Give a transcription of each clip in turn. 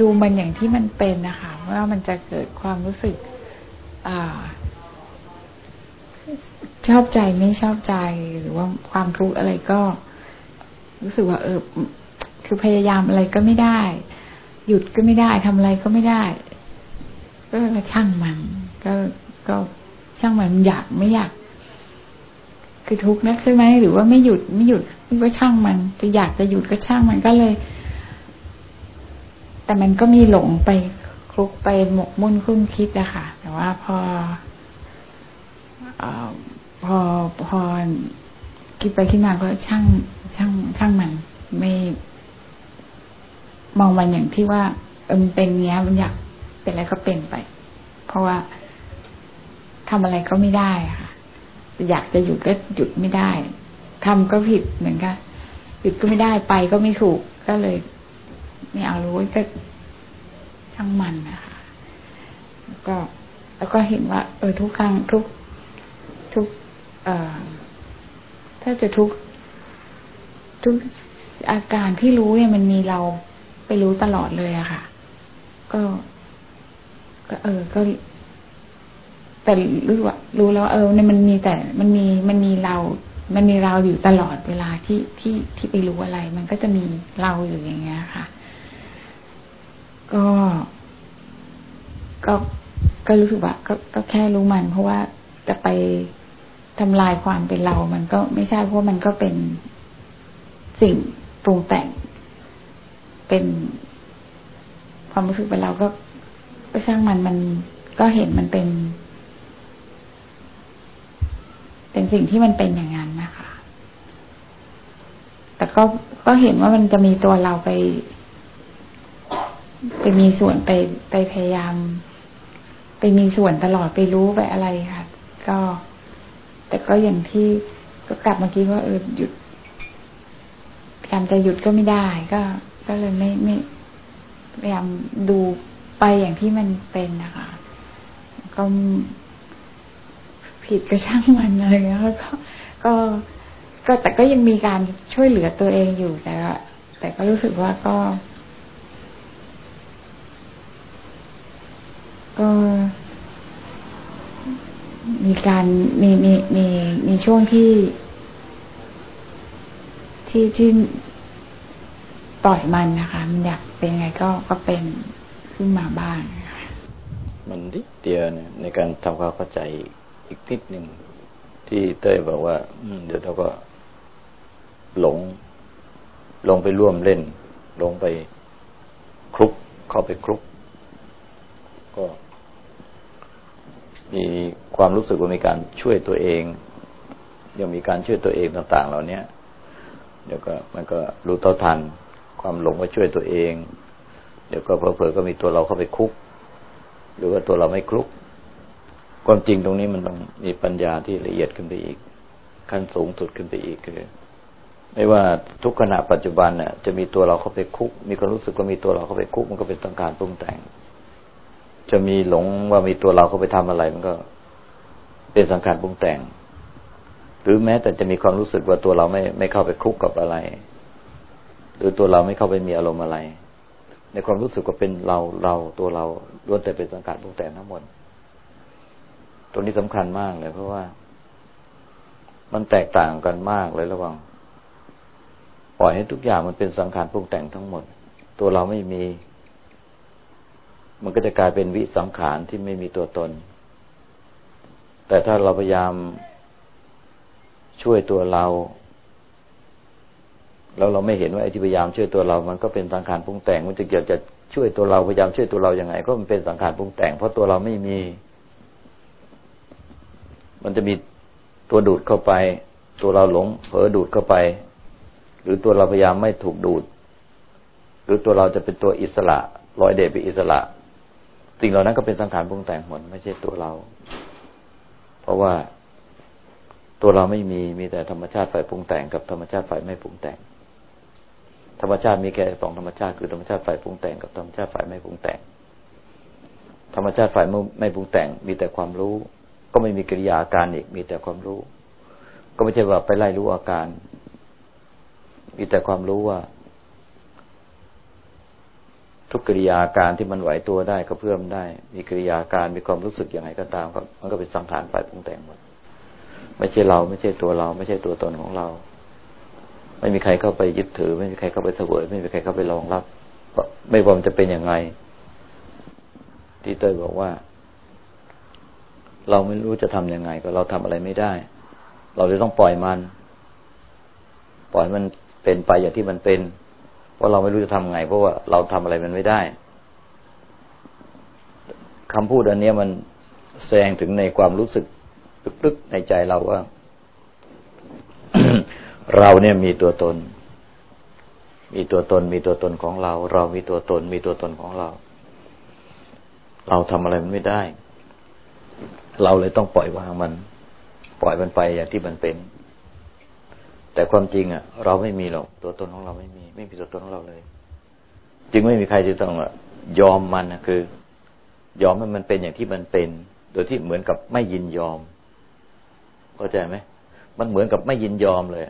ดูมันอย่างที่มันเป็นนะคะว่ามันจะเกิดความรู้สึกอชอบใจไม่ชอบใจหรือว่าความทุกข์อะไรก็ รู้สึกว่าเออคือพยายามอะไรก็ไม่ได้ หยุดก็ไม่ได้ทำอะไรก็ไม่ได้ ก็ช่างมัน ก็ก็ช่างมันอยากไม่อยาก คือทุกข์นะใช่ไหมหรือว่าไม่หยุดไม่หยุดก็ช่างมัน จะอยากจะหยุดก็ช่างมันก็เลย แต่มันก็มีหลงไปคลุกไปหมกมุ่นคุ้นคิดอะค่ะ แต่ว่าพออพอพอคิดไปคิดมาก็ช่างช่างช่างมันไม่มองมันอย่างที่ว่าเออมันเป็นเงี้ยมันอยากเป็นอะไรก็เป็นไป เพราะว่าทำอะไรก็ไม่ได้ค่ะ อยากจะหยุดก็หยุดไม่ได้ทำก็ผิดเหมือนกันหยุดก็ไม่ได้ไปก็ไม่ถูกก็เลย ไม่เอารู้ก็ช่างมันนะคะแล้วก็ แล้วก็เห็นว่า เออทุกครั้งทุก ทุก เอ่อถ้าจะทุกทุกอาการที่รู้เนี่ยมันมีเราไปรู้ตลอดเลยอะค่ะ ก็ ก็ เออ ก็แต่รู้ว่ารู้แล้ว เออเนี่ยมันมีแต่มันมีมันมีเรา มันมีเราอยู่ตลอดเวลาที่ที่ที่ไปรู้อะไร มันก็จะมีเราอยู่อย่างเงี้ยค่ะ ก็ ก็ก็รู้สึกว่าก็ก็แค่รู้มัน เพราะว่าจะไปทำลายความเป็นเรา มันก็ไม่ใช่เพราะมันก็เป็นสิ่งปรุงแต่ง เป็นความรู้สึกเป็นเราก็ก็ช่างมันมันก็เห็นมันเป็น เป็นสิ่งที่มันเป็นอย่างนั้นนะคะ แต่ก็ก็เห็นว่ามันจะมีตัวเราไป ไปมีส่วนไปไปพยายาม ไปมีส่วนตลอดไปรู้ไปอะไรค่ะ ก็ แต่ก็อย่างที่ก็กลับมาคิดว่าเออหยุดพยายามจะหยุดก็ไม่ได้ ก็ ก็เลยไม่ไม่พยายามดูไปอย่างที่มันเป็นนะคะ ก็ผิดก็ช่างมันอะไรเงี้ยก็ก็ก็แต่ก็ยังมีการช่วยเหลือตัวเองอยู่แต่แต่ก็รู้สึกว่าก็ มี การมีมีมีมีช่วงที่ ที่ที่ปล่อยมันนะคะ มันอยากเป็นไงก็ก็เป็นขึ้นมาบ้างมันดิดเดียวเนี่ยในการทำความเข้าใจอีกนิดหนึ่งที่เต้ยบอกว่าเดี๋ยวเราก็หลง ลงไปร่วมเล่น ลงไปคลุกเข้าไปคลุก ก็ มีความรู้สึกว่ามีการช่วยตัวเอง ยังมีการช่วยตัวเองต่าง ๆ เหล่านี้เดี๋ยวก็มันก็รู้เท่าทัน ความหลงก็ช่วยตัวเอง เดี๋ยวก็เพอๆก็มีตัวเราเข้าไปคุก หรือว่าตัวเราไม่คลุก ความจริงตรงนี้มันต้องมีปัญญาที่ละเอียดขึ้นไปอีก ขั้นสูงสุดขึ้นไปอีกคือไม่ว่าทุกขณะปัจจุบันเนี่ยจะมีตัวเราเข้าไปคุก มีความรู้สึกว่ามีตัวเราเข้าไปคุก มันก็เป็นต้องการปรุงแต่ง จะมีหลงว่ามีตัวเราเข้าไปทำอะไร มันก็เป็นสังขารปรุงแต่ง หรือแม้แต่จะมีความรู้สึกว่าตัวเราไม่ไม่เข้าไปคลุกกับอะไร หรือตัวเราไม่เข้าไปมีอารมณ์อะไร ในความรู้สึกว่าเป็นเราเราตัวเราล้วนแต่เป็นสังขารปรุงแต่งทั้งหมดตัวนี้สำคัญมากเลยเพราะว่า มันแตกต่างกันมากเลยระหว่างปล่อยให้ทุกอย่างมันเป็นสังขารปรุงแต่งทั้งหมด ตัวเราไม่มี มันก็จะกลายเป็นวิสังขารที่ไม่มีตัวตน แต่ถ้าเราพยายามช่วยตัวเรา แล้วเราไม่เห็นว่าไอ้ที่พยายามช่วยตัวเรา มันก็เป็นสังขารปรุงแต่ง มันจะเกิดจะช่วยตัวเราพยายามช่วยตัวเราอย่างไง ก็มันเป็นสังขารปรุงแต่ง เพราะตัวเราไม่มี มันจะมีตัวดูดเข้าไป ตัวเราหลงเผลอดูดเข้าไป หรือตัวเราพยายามไม่ถูกดูด หรือตัวเราจะเป็นตัวอิสระลอยเดชเป็นอิสระ สิ่งเหล่านั้นก็เป็นสังขารปรุงแต่งหมดไม่ใช่ตัวเรา เพราะว่าตัวเราไม่มีมีแต่ธรรมชาติฝ่ายปรุงแต่งกับธรรมชาติฝ่ายไม่ปรุงแต่ง ธรรมชาติมีแค่สองธรรมชาติคือธรรมชาติฝ่ายปรุงแต่งกับธรรมชาติฝ่ายไม่ปรุงแต่ง ธรรมชาติฝ่ายไม่ปรุงแต่ง มีแต่ความรู้ ก็ไม่มีกิริยาอาการอีก มีแต่ความรู้ ก็ไม่ใช่ว่าไปไล่รู้อาการ มีแต่ความรู้ว่า ทุกกิริยาการที่มันไหวตัวได้ก็เพิ่มได้ มีกิริยาการมีความรู้สึกอย่างไรก็ตามก็มันก็เป็นสังขารฝ่ายปรุงแต่งหมดไม่ใช่เราไม่ใช่ตัวเรา ไม่ใช่ตัวตนของเรา ไม่มีใครเข้าไปยึดถือ ไม่มีใครเข้าไปเสวย ไม่มีใครเข้าไปรองรับไม่ว่ามันจะเป็นอย่างไรที่เต้ยบอกว่า เราไม่รู้จะทํำยังไง ก็เราทำอะไรไม่ได้ เราจะต้องปล่อยมัน ปล่อยมันเป็นไปอย่างที่มันเป็น เพราเราไม่รู้จะทำไง เพราะว่าเราทำอะไรมันไม่ได้คำพูดอันนี้มันแสดงถึงในความรู้สึกลึกๆในใจเราว่า เราเนี่ยมีตัวตน มีตัวตน มีตัวตนของเรา เรามีตัวตน มีตัวตนของเรา เราทำอะไรมันไม่ได้ เราเลยต้องปล่อยวางมัน ปล่อยมันไปอย่างที่มันเป็น แต่ความจริงอะ เราไม่มีหรอกตัวตนของเราไม่มี ไม่มีตัวตนของเราเลย จึงไม่มีใครที่ต้องยอมมันนะคือ ยอมให้มันเป็นอย่างที่มันเป็น โดยที่เหมือนกับไม่ยินยอมเข้าใจไหมมันเหมือนกับไม่ยินยอมเลย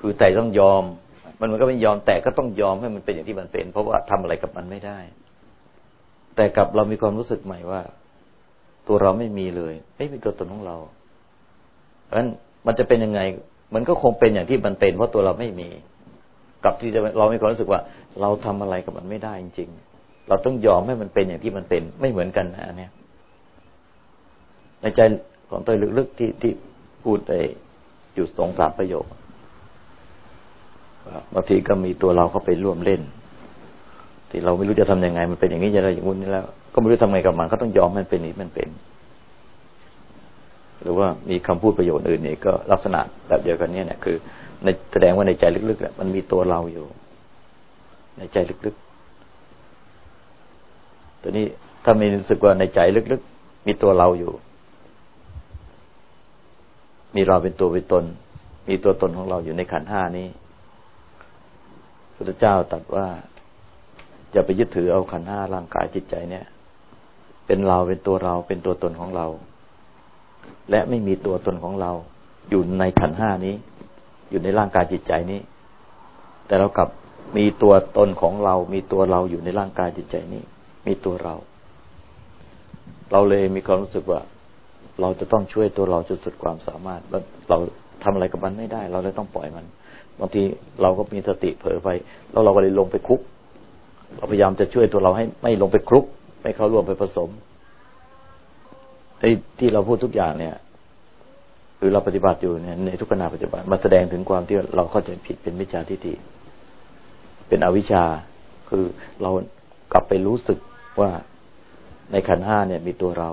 คือแต่ต้องยอม มันมือนกับไม่ยอมแต่ก็ต้องยอมให้มันเป็นอย่างที่มันเป็น เพราะว่าทำอะไรกับมันไม่ได้ แต่กับเรามีความรู้สึกใหม่ว่า ตัวเราไม่มีเลย ไม่มีตัวตนของเราเพราะฉะนั้นมันจะเป็นยังไง มันก็คงเป็นอย่างที่มันเป็น เพราะตัวเราไม่มี กับที่จะเรามีความรู้สึกว่า เราทำอะไรกับมันไม่ได้จริง ๆ เราต้องยอมให้มันเป็นอย่างที่มันเป็น ไม่เหมือนกันนะเนี่ยในใจของตัวลึกๆที่ที่พูดได้อยู่สองสามประโยคบางทีก็มีตัวเราเข้าไปร่วมเล่น ที่เราไม่รู้จะทํำยังไง มันเป็นอย่างนี้จะอะไรอย่างนี้แล้ว ก็ไม่รู้ทำไงกับมันก็ต้องยอมมันเป็นนี้มันเป็น หรือว่ามีคำพูดประโยชน์อื่นนี่ก็ลักษณะแบบเดียวกันเนี่ยเนี่ยคือในแสดงว่าในใจลึกๆมันมีตัวเราอยู่ ในใจลึกๆตัวนี้ถ้ามีรู้สึกว่าในใจลึกๆมีตัวเราอยู่ มีเราเป็นตัวเป็นตน มีตัวตนของเราอยู่ในขันห้านี้พระเจ้าตรัสว่าอย่าไปยึดถือเอาขันห้าร่างกายจิตใจเนี่ย เป็นเราเป็นตัวเราเป็นตัวตนของเรา และไม่มีตัวตนของเรา อยู่ในขันห้านี้ อยู่ในร่างกายจิตใจนี้ แต่เรากลับมีตัวตนของเรา มีตัวเราอยู่ในร่างกายจิตใจนี้ มีตัวเรา เราเลยมีความรู้สึกว่า เราจะต้องช่วยตัวเราจนสุดความสามารถเราทำอะไรกับมันไม่ได้ เราเลยต้องปล่อยมัน บางทีเราก็มีสติเผลอไป แล้วเราก็เลยลงไปคุก เราพยายามจะช่วยตัวเราให้ไม่ลงไปคลุก ไม่เข้าร่วมไปผสม ที่เราพูดทุกอย่างเนี่ยหรือเราปฏิบัติอยู่เนี่ยในทุกขณะปัจจุบันมาแสดงถึงความที่เราเข้าใจผิดเป็นมิจฉาทิฏฐิเป็นอวิชชา คือเรากลับไปรู้สึกว่าในขันห้าเนี่ย มีตัวเรา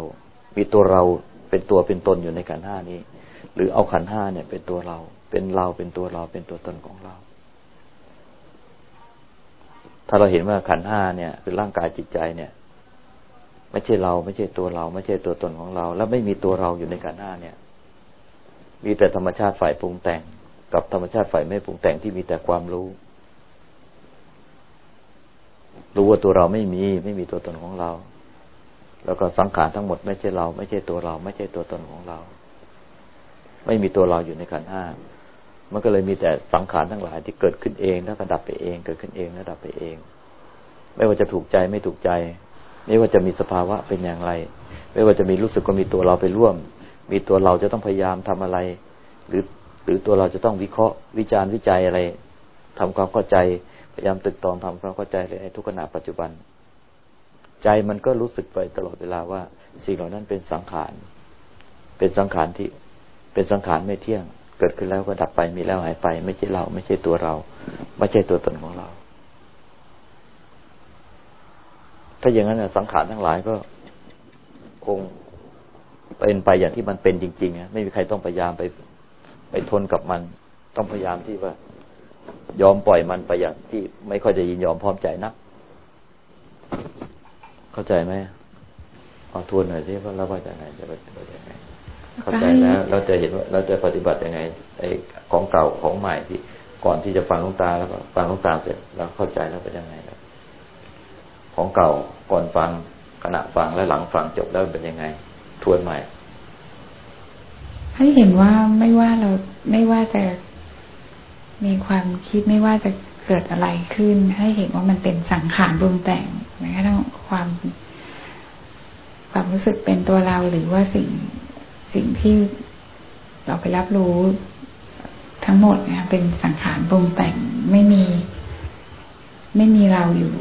มีตัวเราเป็นตัวเป็นตนอยู่ในขันห้านี้ หรือเอาขันห้าเนี่ย เป็นตัวเรา เป็นเราเป็นตัวเราเป็นตัวตนของเรา ถ้าเราเห็นว่าขันห้าเนี่ย คือร่างกายจิตใจเนี่ย ไม่ใช่เราไม่ใช่ตัวเรา ไม่ใช่ตัวตนของเรา แล้วไม่มีตัวเราอยู่ในขันห้าเนี่ย มีแต่ธรรมชาติฝ่ายปรุงแต่ง กับธรรมชาติฝ่ายไม่ปรุงแต่งที่มีแต่ความรู้ รู้ว่าตัวเราไม่มี ไม่มีตัวตนของเรา แล้วก็สังขารทั้งหมดไม่ใช่เรา ไม่ใช่ตัวเรา ไม่ใช่ตัวตนของเรา ไม่มีตัวเราอยู่ในขันห้ามันก็เลยมีแต่สังขารทั้งหลายที่เกิดขึ้นเองแล้วก็ดับไปเอง เกิดขึ้นเองแล้วดับไปเอง ไม่ว่าจะถูกใจไม่ถูกใจ ไม่ว่าจะมีสภาวะเป็นอย่างไร ไม่ว่าจะมีรู้สึกก็มีตัวเราไปร่วม มีตัวเราจะต้องพยายามทำอะไร หรือหรือตัวเราจะต้องวิเคราะห์วิจารณ์วิจัยอะไรทำความเข้าใจพยายามตึกตองทำความเข้าใจในทุกขณะปัจจุบัน ใจมันก็รู้สึกไปตลอดเวลาว่าสิ่งเหล่านั้นเป็นสังขาร เป็นสังขารที่เป็นสังขารไม่เที่ยง เกิดขึ้นแล้วก็ดับไปมีแล้วหายไป ไม่ใช่เรา ไม่ใช่ตัวเรา ไม่ใช่ตัวตนของเรา ถ้าอย่างนั้นสังขารทั้งหลายก็คงเป็นไปอย่างที่มันเป็นจริงๆนะไม่มีใครต้องพยายามไปไปทนกับมัน ต้องพยายามที่ว่ายอมปล่อยมันไปอย่างที่ไม่ค่อยจะยินยอมพร้อมใจนัก เข้าใจไหมเอาทวนหน่อยสิว่าเราว่าจะไงจะปฏิบัติยังไงเข้าใจแล้วเราจะเห็นว่าเราจะปฏิบัติยังไงไอ้ของเก่าของใหม่ที่ก่อนที่จะฟังลุงตาแล้วก็ฟังลุงตาเสร็จเราเข้าใจแล้วเป็นยังไงแล้ว ของเก่าก่อนฟังขณะฟังและหลังฟังจบแล้วเป็นยังไง ทวนใหม่ ให้เห็นว่าไม่ว่าเราไม่ว่าจะมีความคิดไม่ว่าจะเกิดอะไรขึ้น ให้เห็นว่ามันเป็นสังขารปรุงแต่งแม้กระทั่งความ ความรู้สึกเป็นตัวเราหรือว่าสิ่งสิ่งที่เราไปรับรู้ทั้งหมดนี่ยเป็นสังขารปรุงแต่งไม่มี ไม่มีเราอยู่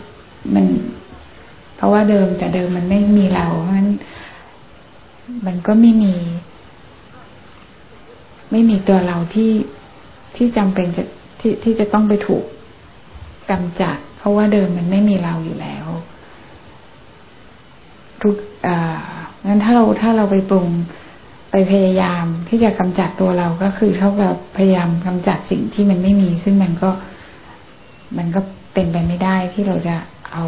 มัน เพราะว่าเดิมแต่เดิมมันไม่มีเราเพราะฉะนั้นมันก็ไม่มี ไม่มีตัวเราที่ที่จำเป็นจะที่ที่จะต้องไปถูกกำจัด เพราะว่าเดิมมันไม่มีเราอยู่แล้ว ทุกอ่างั้นถ้าเราถ้าเราไปปรุงไปพยายามที่จะกำจัดตัวเราก็คือเท่ากับพยายามกำจัดสิ่งที่มันไม่มี ซึ่งมันก็มันก็เป็นไปไม่ได้ที่เราจะเอา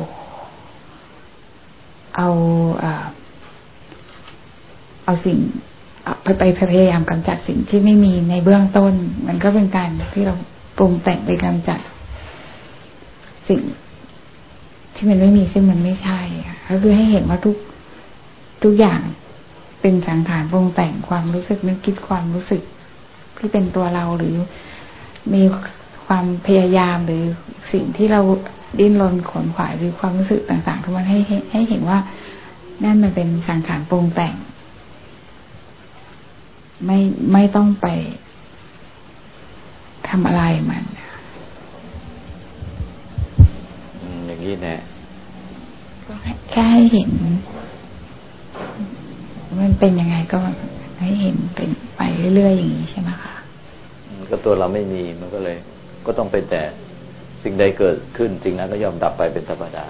เอาเอาสิ่งไปไปพยายามกำจัดสิ่งที่ไม่มีในเบื้องต้น มันก็เป็นการที่เราปรุงแต่งไปกำจัด สิ่งที่มันไม่มีซึ่งมันไม่ใช่ก็คือให้เห็นว่าทุกทุกอย่างเป็นสังขารปรุงแต่งความรู้สึกนึกคิดความรู้สึกที่เป็นตัวเราหรือมี ความพยายามหรือสิ่งที่เราดิ้นรนขนขวายหรือความรู้สึกต่างๆทุกมันให้ให้เห็นว่านั่นมันเป็นสังขารปรุงแต่ง ไม่ไม่ต้องไปทำอะไรมันอย่างนี้แน่ก็แค่ให้เห็น มันเป็นยังไงก็ให้เห็นเป็นไปเรื่อยๆอย่างนี้ใช่ไหมคะก็ตัวเราไม่มีมันก็เลย ก็ต้องเป็นแต่สิ่งใดเกิดขึ้นสิ่งนั้นก็ย่อมดับไปเป็นธรรมดา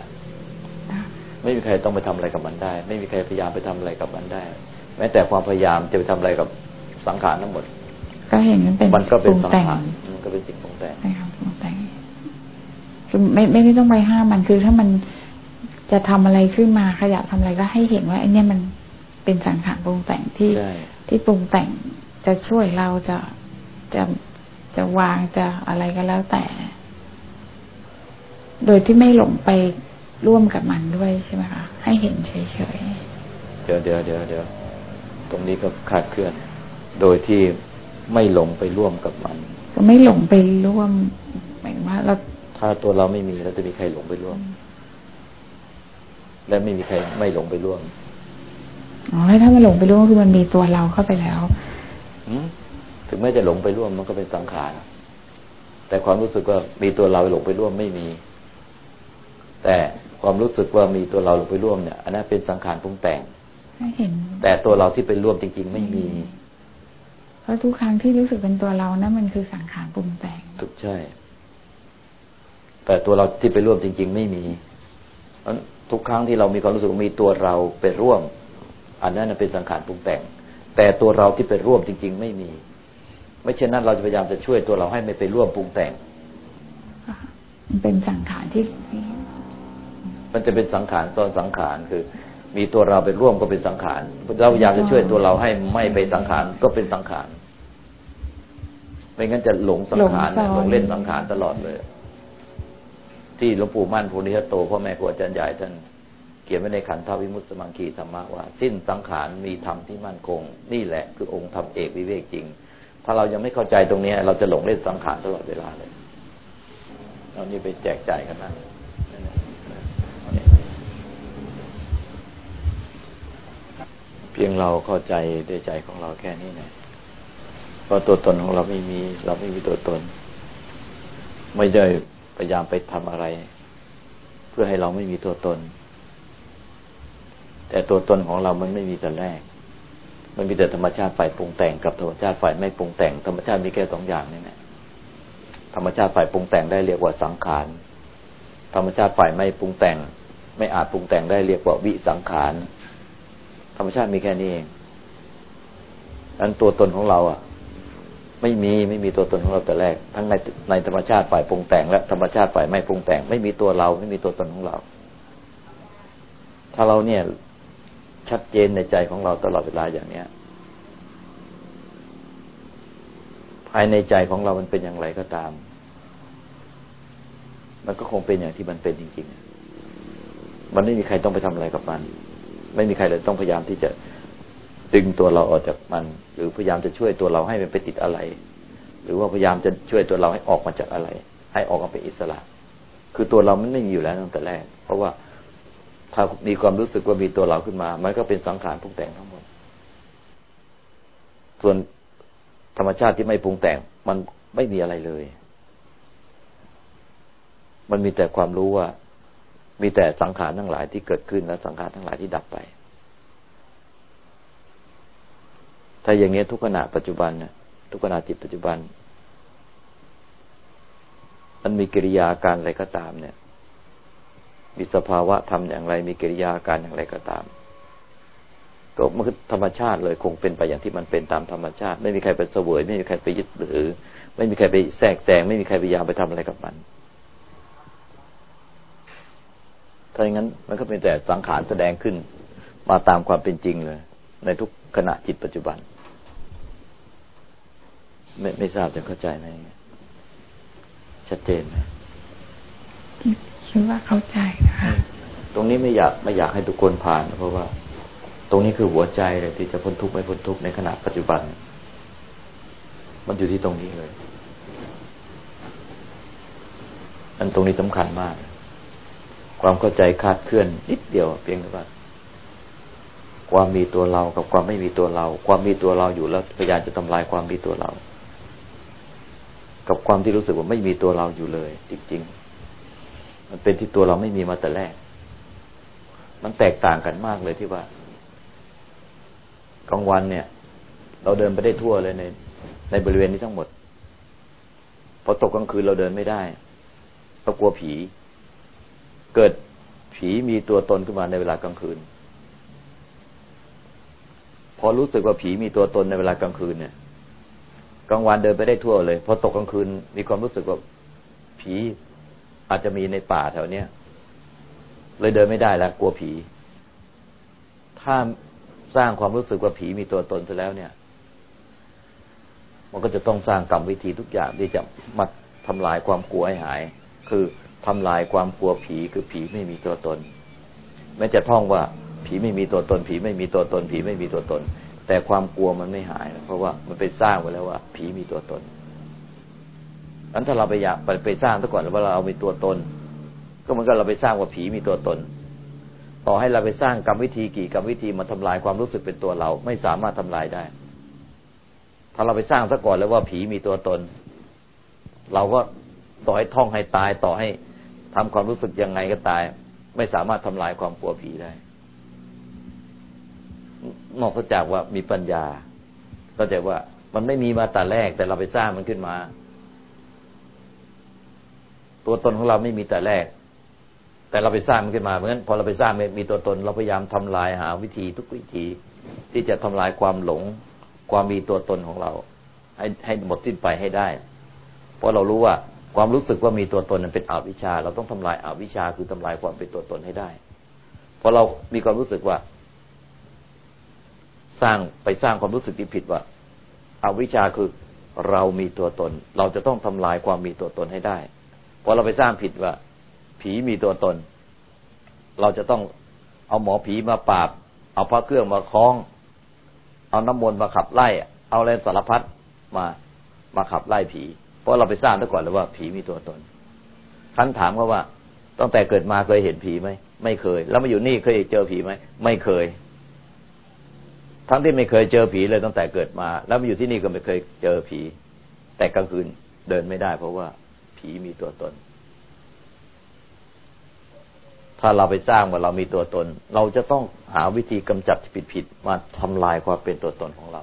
ไม่มีใครต้องไปทำอะไรกับมันได้ ไม่มีใครพยายามไปทำอะไรกับมันได้ แม้แต่ความพยายามจะไปทำอะไรกับสังขารทั้งหมด ก็เห็นมันเป็นมันก็เป็นสังขารมันก็เป็นสิ่งปรุงแต่งใช่ครับปรุงแต่งคือไม่ไม่ได้ต้องไปห้ามมันคือถ้ามันจะทำอะไรขึ้นมาขยับทำอะไรก็ให้เห็นว่าไอ้นี่มันเป็นสังขารปรุงแต่งที่ที่ปรุงแต่งจะช่วยเราจะจะ จะวางจะอะไรก็แล้วแต่ โดยที่ไม่หลงไปร่วมกับมันด้วยใช่ไหมคะให้เห็นเฉยๆเดี๋ยวเดี๋ยวเดี๋ยวเดี๋ยวตรงนี้ก็ขาดเคลื่อน โดยที่ไม่หลงไปร่วมกับมัน ก็ไม่หลงไปร่วมหมายว่าเราถ้าตัวเราไม่มีแล้วจะมีใครหลงไปร่วม และไม่มีใครไม่หลงไปร่วมอ๋อถ้ามันหลงไปร่วมคือมันมีตัวเราเข้าไปแล้ว ถึงแม้จะหลงไปร่วมมันก็เป็นสังขาร แต่ความรู้สึกว่ามีตัวเราหลงไปร่วมไม่มี แต่ความรู้สึกว่ามีตัวเราหลงไปร่วมเนี่ย อันนั้นเป็นสังขารปรุงแต่งเห็นแต่ตัวเราที่เป็นร่วมจริง ๆ ไม่มี เพราะทุกครั้งที่รู้สึกเป็นตัวเรานะั่นมันคือสังขารปรุงแต่งถูกใช่ แต่ตัวเราที่ไปร่วมจริง ๆ ไม่มีทุกครั้งที่เรามีความรู้สึกมีตัวเราไปร่วม อันนั้นเป็นสังขารปรุงแต่ง แต่ตัวเราที่ไปร่วมจริง ๆ ไม่มี ไม่เช่นนั้นเราจะพยายามจะช่วยตัวเราให้ไม่ไปร่วมปรุงแต่งเป็นสังขารที่ มันจะเป็นสังขารซ้อนสังขารคือ มีตัวเราไปร่วมก็เป็นสังขาร เราพยายามจะช่วยตัวเราให้ไม่ไปสังขารก็เป็นสังขาร ไม่งั้นจะหลงสังขารหลงเล่นสังขารตลอดเลย ที่หลวงปู่มั่นภูริทัตโตพ่อแม่ครูอาจารย์ใหญ่ท่านเขียนไว้ในขันธวิมุตสมังคีธรรมะว่า สิ้นสังขารมีธรรมที่มั่นคง นี่แหละคือองค์ธรรมเอกวิเวกจริง ถ้าเรายังไม่เข้าใจตรงนี้เราจะหลงเล่นสังขารตลอดเวลาเลยเรานี่ไปแจกจ่ายกันนะเพียงเราเข้าใจด้วยใจของเราแค่นี้นะเพราะตัวตนของเราไม่มี เราไม่มีตัวตน ไม่ได้พยายามไปทำอะไร เพื่อให้เราไม่มีตัวตน แต่ตัวตนของเรามันไม่มีแต่แรก มันมีแต่ธรรมชาติฝ่ายปรุงแต่งกับธรรมชาติฝ่ายไม่ปรุงแต่ง ธรรมชาติมีแค่สองอย่างนี่แหละธรรมชาติฝ่ายปรุงแต่งได้เรียกว่าสังขารธรรมชาติฝ่ายไม่ปรุงแต่ง ไม่อาจปรุงแต่งได้เรียกว่าวิสังขารธรรมชาติมีแค่นี้เองนั้นตัวตนของเรา อะ ไม่มีไม่มีตัวตนของเราแต่แรก ทั้งในในธรรมชาติฝ่ายปรุงแต่ง และธรรมชาติฝ่ายไม่ปรุงแต่ง ไม่มีตัวเรา ไม่มีตัวตนของเรา ถ้าเราเนี่ย ชัดเจนในใจของเราตลอดเวลาอย่างเนี้ย ภายในใจของเรามันเป็นอย่างไรก็ตาม มันก็คงเป็นอย่างที่มันเป็นจริง ๆ มันไม่มีใครต้องไปทำอะไรกับมัน ไม่มีใครเลยต้องพยายามที่จะดึงตัวเราออกจากมัน หรือพยายามจะช่วยตัวเราให้มันไปติดอะไร หรือว่าพยายามจะช่วยตัวเราให้ออกมาจากอะไร ให้ออกมาเป็นอิสระ คือตัวเรามันไม่มีอยู่แล้วตั้งแต่แรก เพราะว่า ถ้ามีความรู้สึกว่ามีตัวเราขึ้นมา มันก็เป็นสังขารปรุงแต่งทั้งหมด ส่วนธรรมชาติที่ไม่ปรุงแต่ง มันไม่มีอะไรเลย มันมีแต่ความรู้ว่า มีแต่สังขารทั้งหลายที่เกิดขึ้นและสังขารทั้งหลายที่ดับไป ถ้าอย่างนี้ทุกขณะปัจจุบันนะทุกขณะจิตปัจจุบัน มันมีกิริยาการอะไรก็ตามเนี่ย มีสภาวะทำอย่างไร มีกิริยาการอย่างไรก็ตาม ก็มันคือธรรมชาติเลยคงเป็นไปอย่างที่มันเป็นตามธรรมชาติ ไม่มีใครไปเสวย ไม่มีใครไปยึดหรือ ไม่มีใครไปแทรกแซงไม่มีใครพยายามไปทำอะไรกับมันถ้าอย่างนั้นมันก็เป็นแต่สังขารแสดงขึ้น มาตามความเป็นจริงเลย ในทุกขณะจิตปัจจุบัน ไม่ไม่ทราบจะเข้าใจไหมชัดเจนไหม คิดว่าเข้าใจค่ะตรงนี้ไม่อยากไม่อยากให้ทุกคนผ่าน เพราะว่า ตรงนี้คือหัวใจเลยที่จะพ้นทุกข์ไม่พ้นทุกข์ในขณะปัจจุบัน มันอยู่ที่ตรงนี้เลย อันตรงนี้สำคัญมาก ความเข้าใจคาดเคลื่อนนิดเดียวเพียงแต่ว่าความมีตัวเรากับความไม่มีตัวเรา ความมีตัวเราอยู่แล้วพยายามจะทำลายความมีตัวเรา กับความที่รู้สึกว่าไม่มีตัวเราอยู่เลย จริง ๆ มันเป็นที่ตัวเราไม่มีมาแต่แรก มันแตกต่างกันมากเลยที่ว่ากลางวันเนี่ย เราเดินไปได้ทั่วเลยใน ในบริเวณนี้ทั้งหมด พอตกกลางคืนเราเดินไม่ได้เรากลัวผี เกิดผีมีตัวตนขึ้นมาในเวลากลางคืน พอรู้สึกว่าผีมีตัวตนในเวลากลางคืนเนี่ยกลางวันเดินไปได้ทั่วเลย พอตกกลางคืนมีความรู้สึกว่าผี อาจจะมีในป่าแถวเนี้ยเลยเดินไม่ได้แล้วกลัวผี ถ้าสร้างความรู้สึกว่าผีมีตัวตนซะแล้วเนี่ย มันก็จะต้องสร้างกรรมวิธีทุกอย่างที่จะมาทำลายความกลัวให้หาย คือทำลายความกลัวผีคือผีไม่มีตัวตน แม้จะท่องว่า ผีไม่มีตัวตน ผีไม่มีตัวตน ผีไม่มีตัวตน แต่ความกลัวมันไม่หาย เพราะว่ามันไปสร้างไว้แล้วว่า ผีมีตัวตน นั้นถ้าเราไปอยากไปไปสร้างซะก่อนว่าเราเอามีตัวตน ก็มันก็เราไปสร้างว่าผีมีตัวตน ต่อให้เราไปสร้างกรรมวิธีกี่กรรมวิธีมาทำลายความรู้สึกเป็นตัวเรา ไม่สามารถทำลายได้ ถ้าเราไปสร้างซะก่อนแล้วว่าผีมีตัวตน เราก็ต่อให้ท่องให้ตายต่อให้ทำความรู้สึกยังไงก็ตาย ไม่สามารถทำลายความกลัวผีได้ นอกจากว่ามีปัญญาเข้าใจว่ามันไม่มีมาแต่แรกแต่เราไปสร้างมันขึ้นมา ตัวตนของเราไม่มีแต่แรก แต่เราไปสร้างมันขึ้นมา เพราะฉะนั้นพอเราไปสร้างมีตัวตน เราพยายามทำลายหาวิธีทุกวิธี ที่จะทำลายความหลง ความมีตัวตนของเรา ให้ให้หมดสิ้นไปให้ได้ เพราะเรารู้ว่าความรู้สึกว่ามีตัวตนนั้นเป็นอวิชชา เราต้องทำลายอวิชชาคือทำลายความเป็นตัวตนให้ได้พอเรามีความรู้สึกว่า สร้างไปสร้างความรู้สึกที่ผิดว่าอาวิชชาคือเรามีตัวตน เราจะต้องทำลายความมีตัวตนให้ได้ พอเราไปสร้างผิดว่า ผีมีตัวตน เราจะต้องเอาหมอผีมาปราบ เอาพระเครื่องมาคล้อง เอาน้ำมนต์มาขับไล่ เอาอะไรสารพัดมามาขับไล่ผี เพราะเราไปสร้างตั้งก่อนแล้วว่าผีมีตัวตนท่านถามเขาว่าตั้งแต่เกิดมาเคยเห็นผีไหมไม่เคย แล้วมาอยู่นี่เคยเจอผีไหมไม่เคย ทั้งที่ไม่เคยเจอผีเลยตั้งแต่เกิดมา แล้วมาอยู่ที่นี่ก็ไม่เคยเจอผี แต่กลางคืนเดินไม่ได้ เพราะว่า ผีมีตัวตน ถ้าเราไปสร้างว่าเรามีตัวตน เราจะต้องหาวิธีกำจัดผิดๆมาทำลายความเป็นตัวตนของเรา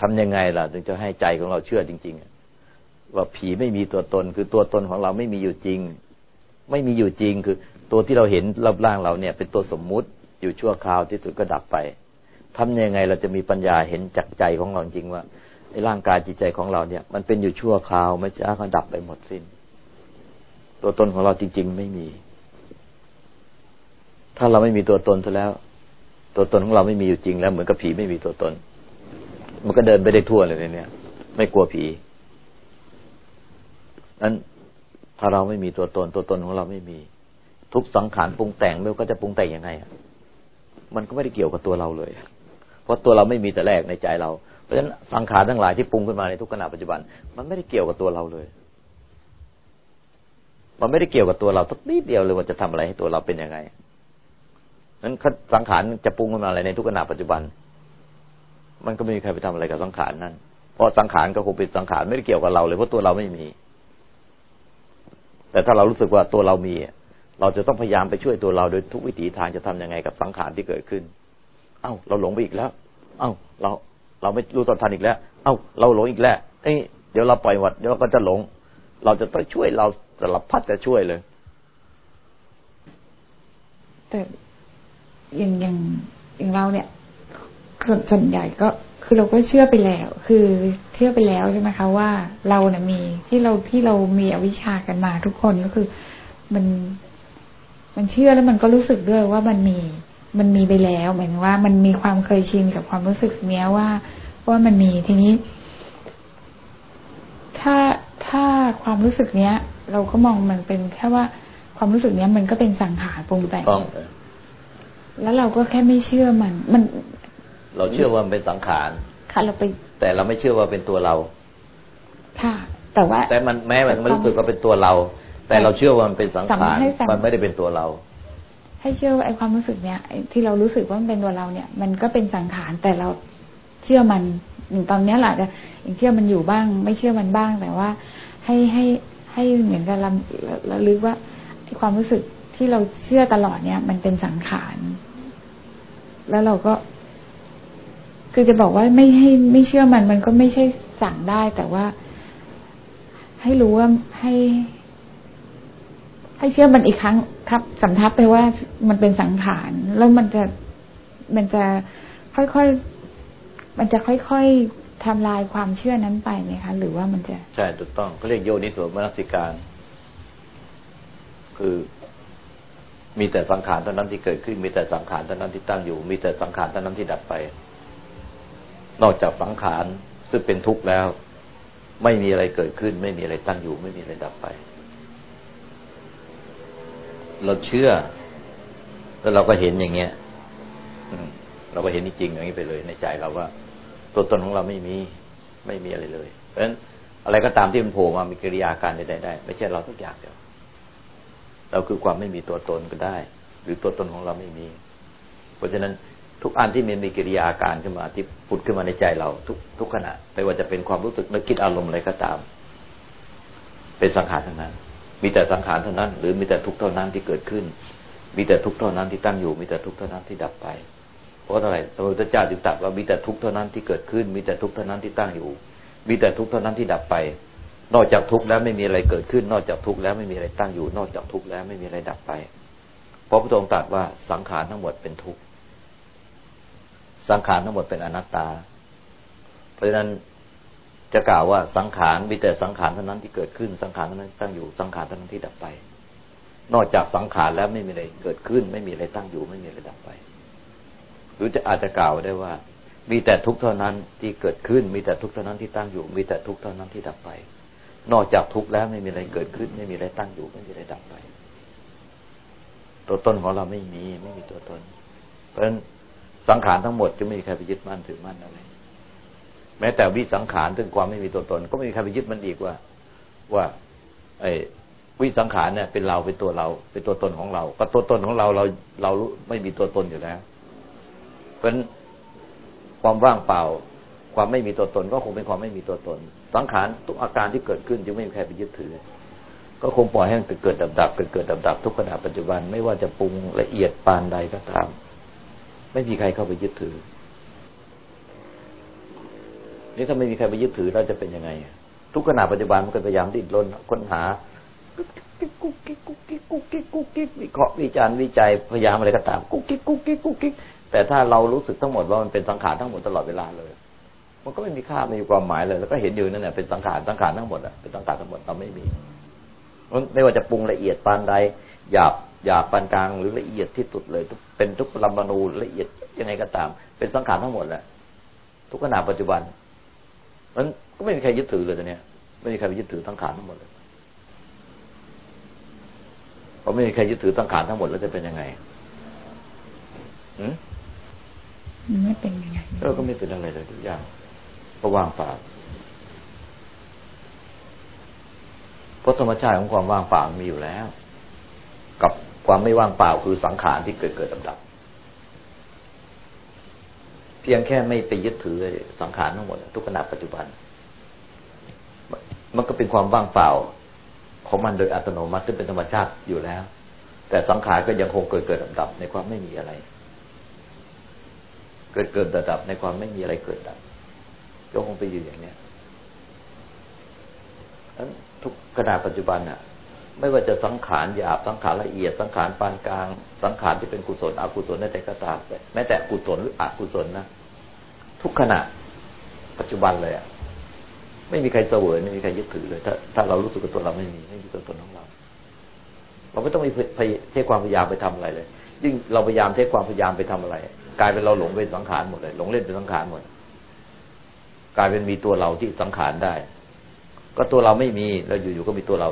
ทำยังไงล่ะ ถึงจะให้ใจของเราเชื่อจริง ๆ ว่าผีไม่มีตัวตน คือตัวตนของเราไม่มีอยู่จริง ไม่มีอยู่จริงคือ ตัวที่เราเห็นรอบร่างเราเนี่ย เป็นตัวสมมุติอยู่ชั่วคราวที่สุดก็ดับไปทำยังไงเราจะมีปัญญาเห็นจักใจของเราจริงว่า ร่างกายจิตใจของเราเนี่ย มันเป็นอยู่ชั่วคราวไม่ช้าก็ดับไปหมดสิ้น ตัวตนของเราจริง ๆ ไม่มี ถ้าเราไม่มีตัวตนซะแล้ว ตัวตนของเราไม่มีอยู่จริงแล้ว เหมือนกับผีไม่มีตัวตน มันก็เดินไปได้ทั่วเลยเนี่ย ไม่กลัวผีนั้นถ้าเราไม่มีตัวตน ตัวตนของเราไม่มี ทุกสังขารปรุงแต่งไม่ว่าก็จะปรุงแต่งยังไงมันก็ไม่ได้เกี่ยวกับตัวเราเลย เพราะตัวเราไม่มีแต่แรกในใจเรา เพราะฉะนั้นสังขารทั้งหลายที่ปรุงขึ้นมาในทุกขณะปัจจุบัน มันไม่ได้เกี่ยวกับตัวเราเลย มันไม่ได้เกี่ยวกับตัวเราสักนิดเดียวเลยว่าจะทำอะไรให้ตัวเราเป็นยังไงนั้นสังขารจะปรุงขึ้นมาอะไรในทุกขณะปัจจุบัน มันก็ไม่มีใครไปทำอะไรกับสังขารนั้นเพราะสังขารก็คงเป็นสังขารไม่ได้เกี่ยวกับเราเลยเพราะตัวเราไม่มี แต่ถ้าเรารู้สึกว่าตัวเรามี เราจะต้องพยายามไปช่วยตัวเราโดยทุกวิถีทางจะทำยังไงกับสังขารที่เกิดขึ้น เอ้า เราหลงไปอีกแล้ว เอ้า เรา เราไม่รู้ตอนทันอีกแล้ว เอ้า เราหลงอีกแล้วเอ้ยเดี๋ยวเราปล่อยหมดเดี๋ยวเราก็จะหลง เราจะต้องช่วยเราสลับพัดจะช่วยเลย แต่อย่างอย่างอย่างเราเนี่ยส่วนใหญ่ก็คือเราก็เชื่อไปแล้ว คือเชื่อไปแล้วใช่ไหมคะว่าเราเนี่ยมีที่เราที่เรามีอวิชากันมาทุกคนก็คือมันมันเชื่อแล้วมันก็รู้สึกด้วยว่ามันมี มันมีไปแล้วหมายถึงว่ามันมีความเคยชินกับความรู้สึกเนี้ยว่าว่ามันมีทีนี้ ถ้าถ้าความรู้สึกเนี้ย เราก็มองมันเป็นแค่ว่าความรู้สึกเนี้ยมันก็เป็นสังขารปรุงแต่งแล้วเราก็แค่ไม่เชื่อมัน มัน เราเชื่อว่ามันเป็นสังขารค่ะเราไป แต่เราไม่เชื่อว่าเป็นตัวเรา ค่ะ แต่ว่า แต่มันแม้มันไม่รู้สึกว่าเป็นตัวเรา แต่เราเชื่อว่ามันเป็นสังขารมันไม่ได้เป็นตัวเรา ให้เชื่อว่าไอ้ความรู้สึกเนี้ยที่เรารู้สึกว่ามันเป็นตัวเราเนี่ย มันก็เป็นสังขารแต่เราเชื่อมันตอนนี้แหละจะอย่างเชื่อมันอยู่บ้าง ไม่เชื่อมันบ้าง แต่ว่า ให้ให้ให้เหมือนกับเราเราลึกว่าไอ้ความรู้สึกที่เราเชื่อตลอดเนี่ย มันเป็นสังขารแล้วเราก็ คือจะบอกว่าไม่ให้ไม่เชื่อมัน มันก็ไม่ใช่สั่งได้ แต่ว่า ให้รู้ว่าให้ ให้เชื่อมันอีกครั้งทับสำทับไปว่ามันเป็นสังขารแล้วมันจะมันจะค่อยๆมันจะค่อยๆทำลายความเชื่อนั้นไปไหมคะ หรือว่ามันจะ ใช่ถูกต้องเขาเรียกโยนิสมนสิการ คือ มีแต่สังขารเท่านั้นที่เกิดขึ้น มีแต่สังขารเท่านั้นที่ตั้งอยู่ มีแต่สังขารเท่านั้นที่ดับไป นอกจากสังขารซึ่งเป็นทุกข์แล้ว ไม่มีอะไรเกิดขึ้น ไม่มีอะไรตั้งอยู่ ไม่มีอะไรดับไป เราเชื่อ แล้วเราก็เห็นอย่างเงี้ยเราก็เห็นจริงอย่างนี้ไปเลย ในใจเราว่า ตัวตนของเราไม่มีไม่มีอะไรเลย เพราะฉะนั้นอะไรก็ตามที่มันโผล่มามีกิริยาการใดๆได้ ไม่ใช่เราทุกอย่างเดียวเราคือความไม่มีตัวตนก็ได้ หรือตัวตนของเราไม่มี เพราะฉะนั้นทุกอันที่มันมีกิริยาอาการขึ้นมาที่ผุดขึ้นมาในใจเรา ทุกทุกขณะไม่ว่าจะเป็นความรู้สึกนึกคิดอารมณ์อะไรก็ตาม เป็นสังขารทั้งนั้น มีแต่สังขารเท่านั้น หรือมีแต่ทุกเท่านั้นที่เกิดขึ้น มีแต่ทุกเท่านั้นที่ตั้งอยู่ มีแต่ทุกเท่านั้นที่ดับไป เพราะอะไรพระพุทธเจ้าจึงตรัสว่ามีแต่ทุกเท่านั้นที่เกิดขึ้น มีแต่ทุกเท่านั้นที่ตั้งอยู่ มีแต่ทุกเท่านั้นที่ดับไป นอกจากทุกแล้วไม่มีอะไรเกิดขึ้น นอกจากทุกแล้วไม่มีอะไรตั้งอยู่ นอกจากทุกแล้วไม่มีอะไรดับไป เพราะพระองค์ตรัสว่าสังขารทั้งหมดเป็นทุกข์สังขารทั้งหมดเป็นอนัตตา เพราะฉะนั้น จะกล่าวว่าสังขารมีแต่สังขารเท่านั้นที่เกิดขึ้นสังขารเท่านั้นตั้งอยู่สังขารเท่านั้นที่ดับไป นอกจากสังขารแล้วไม่มีอะไรเกิดขึ้น ไม่มีอะไรตั้งอยู่ไม่มีอะไรดับไป หรือจะอาจจะกล่าวได้ว่า มีแต่ทุกเท่านั้นที่เกิดขึ้น มีแต่ทุกเท่านั้นที่ตั้งอยู่ มีแต่ทุกเท่านั้นที่ดับไป นอกจากทุกแล้วไม่มีอะไรเกิดขึ้น ไม่มีอะไรตั้งอยู่ ไม่มีอะไรดับไป ตัวตนของเราไม่มีไม่มีตัวตน เพราะฉะนั้นสังขารทั้งหมดจะไม่มีใครไปยึดมั่นถือมั่นอะไร แม้แต่วิสังขารถึงความไม่มีตัวตน ก็ไม่มีใครไปยึดมันอีกว่า ว่า ไอ้วิสังขารเนี่ยเป็นเราเป็นตัวเรา เป็นตัวตนของเราก็ตัวตนของเราเราเราไม่มีตัวตนอยู่แล้ว เพราะความว่างเปล่า ความไม่มีตัวตน ก็คงเป็นความไม่มีตัวตน สังขารทุกอาการที่เกิดขึ้นจึงไม่มีใครไปยึดถือ ก็คงปล่อยให้มันเกิดดับดับเกิดเกิดดับดับทุกขณะปัจจุบันไม่ว่าจะปรุงละเอียดปานใดก็ตาม ไม่มีใครเข้าไปยึดถือ นี่ถ้าไม่มีใครไปยึดถือเราจะเป็นยังไง ทุกขณะปัจจุบันมันก็พยายามดิ้นรนค้นหากุ๊กกิ๊กกุ๊กกิ๊กกุ๊กกิ๊กกุ๊กกิ๊กกุ๊กกิ๊กวิเคราะห์วิจารณ์วิจัยพยายามอะไรก็ตามกุ๊กกิ๊กกุ๊กกิ๊กกุ๊กกิ๊กแต่ถ้าเรารู้สึกทั้งหมดว่ามันเป็นสังขารทั้งหมดตลอดเวลาเลย มันก็ไม่มีค่าไม่มีความหมายเลยแล้วก็เห็นอยู่นั่นแหละเป็นสังขารสังขารทั้งหมดอะเป็นสังขารทั้งหมดเราไม่มีไม่ว่าจะปรุงละเอียดปานใดหยาบหยาบปานกลางหรือละเอียดที่สุดเลยเป็นทุกปรมาณูละเอียดยังไงก็ตาม เป็นสังขารทั้งหมดแหละทุกขณะปัจจุบัน มันก็ไม่มีใครยึดถือเลยตอนนี้ไม่มีใครไปยึดถือสังขารทั้งหมดเลยพอไม่มีใครยึดถือสังขารทั้งหมดแล้วจะเป็นยังไงอืมไม่เป็นยังไงเออก็ไม่เป็นอะไรเลยทุกอย่างก็ว่างเปล่าเพราะธรรมชาติของความว่างเปล่ามีอยู่แล้ว กับความไม่ว่างเปล่าคือสังขารที่เกิดเกิดดับดับเพียงแค่ไม่ไปยึดถือสังขารทั้งหมด ทุกขณะปัจจุบัน มันก็เป็นความว่างเปล่า ของมันโดยอัตโนมัติซึ่งเป็นธรรมชาติอยู่แล้ว แต่สังขารก็ยังคงเกิดเกิดดับดับในความไม่มีอะไร เกิดเกิดดับดับในความไม่มีอะไรเกิดดับก็คงไปอยู่อย่างเนี้ยทุกขณะปัจจุบันน่ะ ไม่ว่าจะสังขารหยาบสังขารละเอียดสังขารปานกลาง สังขารที่เป็นกุศลอกุศลในแต่ก็ตามแม้แต่กุศลหรืออกุศลนะทุกขณะ ปัจจุบันเลยอะไม่มีใครเสวยไม่มีใครยึดถือเลย ถ้าถ้าเรารู้สึกกับตัวเราไม่มีไม่มีตัวตนของเรา เราไม่ต้องมีใช้ความพยายามไปทำอะไรเลย ยิ่งเราพยายามใช้ความพยายามไปทำอะไร กลายเป็นเราหลงเป็นสังขารหมดเลย หลงเล่นเป็นสังขารหมด กลายเป็นมีตัวเราที่สังขารได้ ก็ตัวเราไม่มีแล้วอยู่ๆก็มีตัวเรา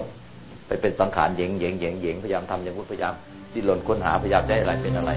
ไปเป็นสังขารเหยงเหยงเหยงเหยงพยายามทำอย่างพุทพยายามดิ้นรนค้นหาพยายามได้อะไรเป็นอะไร